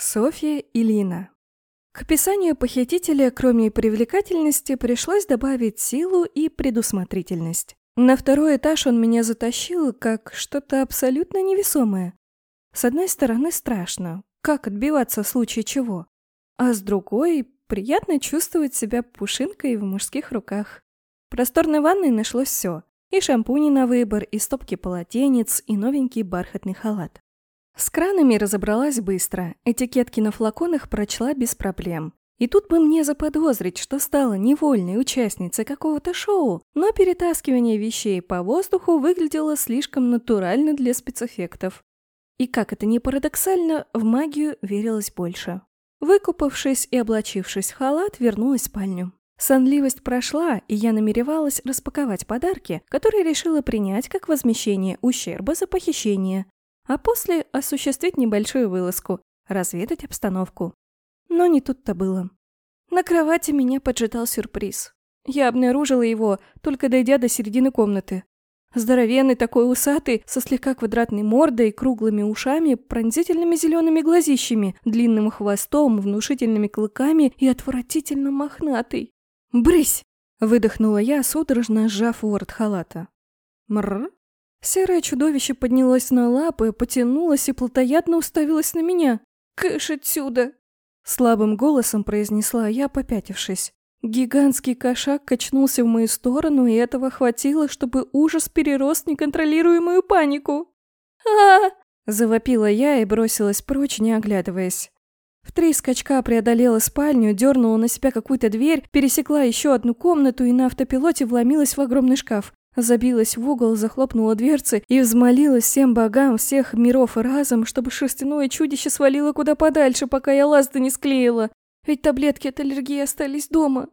Софья и Лина. К описанию похитителя, кроме привлекательности, пришлось добавить силу и предусмотрительность. На второй этаж он меня затащил, как что-то абсолютно невесомое. С одной стороны, страшно, как отбиваться в случае чего. А с другой, приятно чувствовать себя пушинкой в мужских руках. В просторной ванной нашлось все. И шампуни на выбор, и стопки полотенец, и новенький бархатный халат. С кранами разобралась быстро, этикетки на флаконах прочла без проблем. И тут бы мне заподозрить, что стала невольной участницей какого-то шоу, но перетаскивание вещей по воздуху выглядело слишком натурально для спецэффектов. И как это ни парадоксально, в магию верилось больше. Выкупавшись и облачившись в халат, вернулась в спальню. Сонливость прошла, и я намеревалась распаковать подарки, которые решила принять как возмещение ущерба за похищение, а после осуществить небольшую вылазку, разведать обстановку. Но не тут-то было. На кровати меня поджидал сюрприз. Я обнаружила его, только дойдя до середины комнаты. Здоровенный такой усатый, со слегка квадратной мордой, круглыми ушами, пронзительными зелеными глазищами, длинным хвостом, внушительными клыками и отвратительно мохнатый. «Брысь!» — выдохнула я, судорожно сжав ворот халата. «Мррр!» Серое чудовище поднялось на лапы, потянулось и плотоядно уставилось на меня. «Кыш отсюда!» Слабым голосом произнесла я, попятившись. Гигантский кошак качнулся в мою сторону, и этого хватило, чтобы ужас перерос неконтролируемую панику. а Завопила я и бросилась прочь, не оглядываясь. В три скачка преодолела спальню, дернула на себя какую-то дверь, пересекла еще одну комнату и на автопилоте вломилась в огромный шкаф. Забилась в угол, захлопнула дверцы и взмолилась всем богам всех миров разом, чтобы шерстяное чудище свалило куда подальше, пока я ласты не склеила. Ведь таблетки от аллергии остались дома.